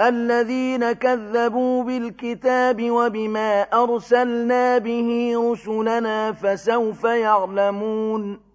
الذين كذبوا بالكتاب وبما أرسلنا به رسلنا فسوف يعلمون